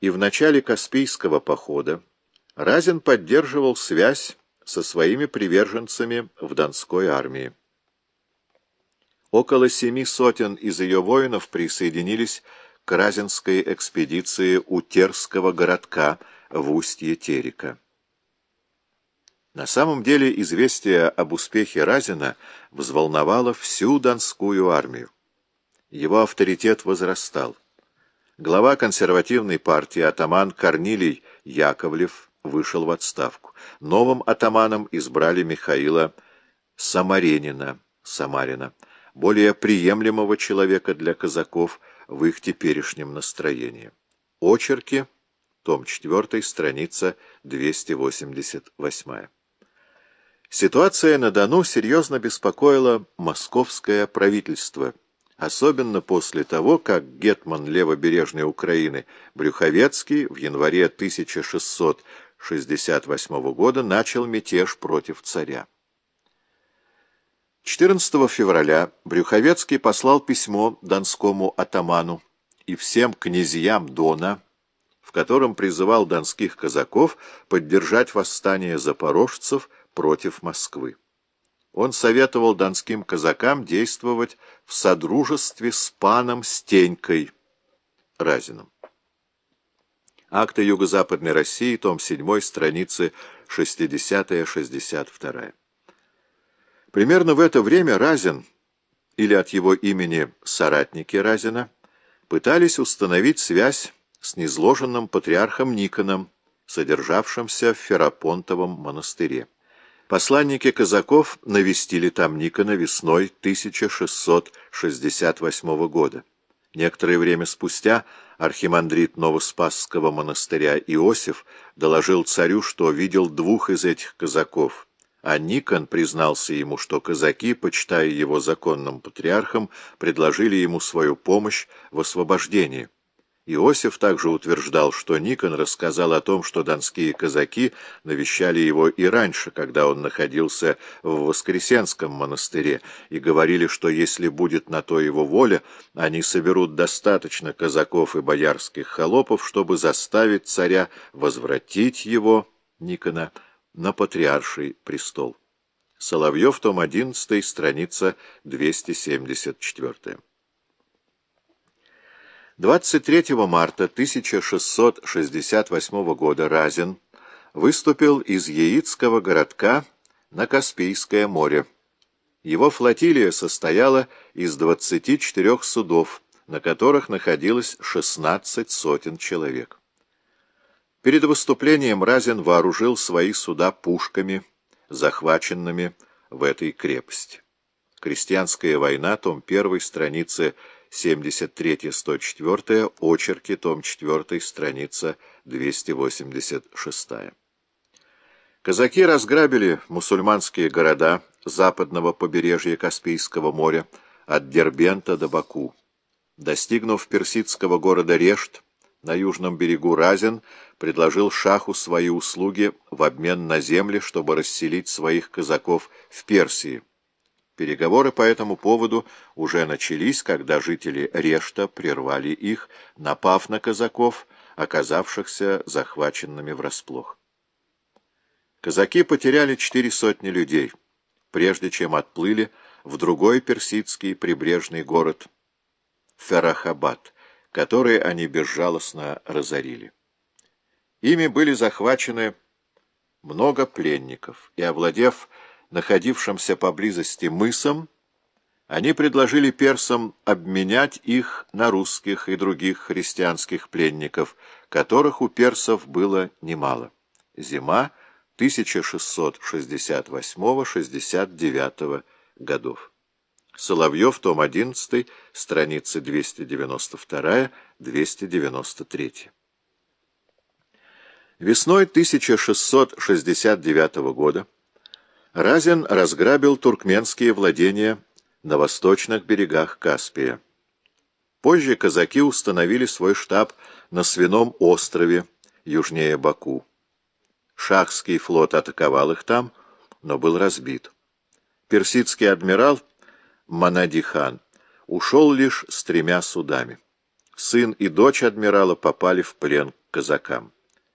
и в начале Каспийского похода Разин поддерживал связь со своими приверженцами в Донской армии. Около семи сотен из ее воинов присоединились к Разинской экспедиции у Терского городка в устье Терека. На самом деле известие об успехе Разина взволновало всю Донскую армию. Его авторитет возрастал. Глава консервативной партии атаман Корнилий Яковлев вышел в отставку. Новым атаманом избрали Михаила Самаренина, Самарина, более приемлемого человека для казаков в их теперешнем настроении. Очерки, том 4, страница 288. Ситуация на Дону серьезно беспокоила московское правительство, особенно после того, как гетман левобережной Украины Брюховецкий в январе 1668 года начал мятеж против царя. 14 февраля Брюховецкий послал письмо донскому атаману и всем князьям Дона, в котором призывал донских казаков поддержать восстание запорожцев против Москвы. Он советовал донским казакам действовать в содружестве с паном Стенькой Разиным. Акты Юго-Западной России, том 7, страницы 60-62. Примерно в это время Разин, или от его имени соратники Разина, пытались установить связь с незложенным патриархом Никоном, содержавшимся в Ферапонтовом монастыре. Посланники казаков навестили там Никона весной 1668 года. Некоторое время спустя архимандрит Новоспасского монастыря Иосиф доложил царю, что видел двух из этих казаков, а Никон признался ему, что казаки, почитая его законным патриархом, предложили ему свою помощь в освобождении. Иосиф также утверждал, что Никон рассказал о том, что донские казаки навещали его и раньше, когда он находился в Воскресенском монастыре, и говорили, что если будет на то его воля, они соберут достаточно казаков и боярских холопов, чтобы заставить царя возвратить его, Никона, на патриарший престол. Соловьев, том 11, страница 274. 23 марта 1668 года Разин выступил из Яицкого городка на Каспийское море. Его флотилия состояла из 24 судов, на которых находилось 16 сотен человек. Перед выступлением Разин вооружил свои суда пушками, захваченными в этой крепости. Крестьянская война, том 1, страницы 73-104, очерки, том 4, страница 286. Казаки разграбили мусульманские города западного побережья Каспийского моря от Дербента до Баку. Достигнув персидского города Решт, на южном берегу Разин предложил шаху свои услуги в обмен на земли, чтобы расселить своих казаков в Персии. Переговоры по этому поводу уже начались, когда жители Решта прервали их, напав на казаков, оказавшихся захваченными врасплох. Казаки потеряли четыре сотни людей, прежде чем отплыли в другой персидский прибрежный город Ферахабад, который они безжалостно разорили. Ими были захвачены много пленников, и, овладев находившимся поблизости мысом, они предложили персам обменять их на русских и других христианских пленников, которых у персов было немало. Зима 1668-69 годов. Соловьев, том 11, страницы 292-293. Весной 1669 года Разин разграбил туркменские владения на восточных берегах Каспия. Позже казаки установили свой штаб на Свином острове, южнее Баку. Шахский флот атаковал их там, но был разбит. Персидский адмирал Манадихан ушел лишь с тремя судами. Сын и дочь адмирала попали в плен казакам.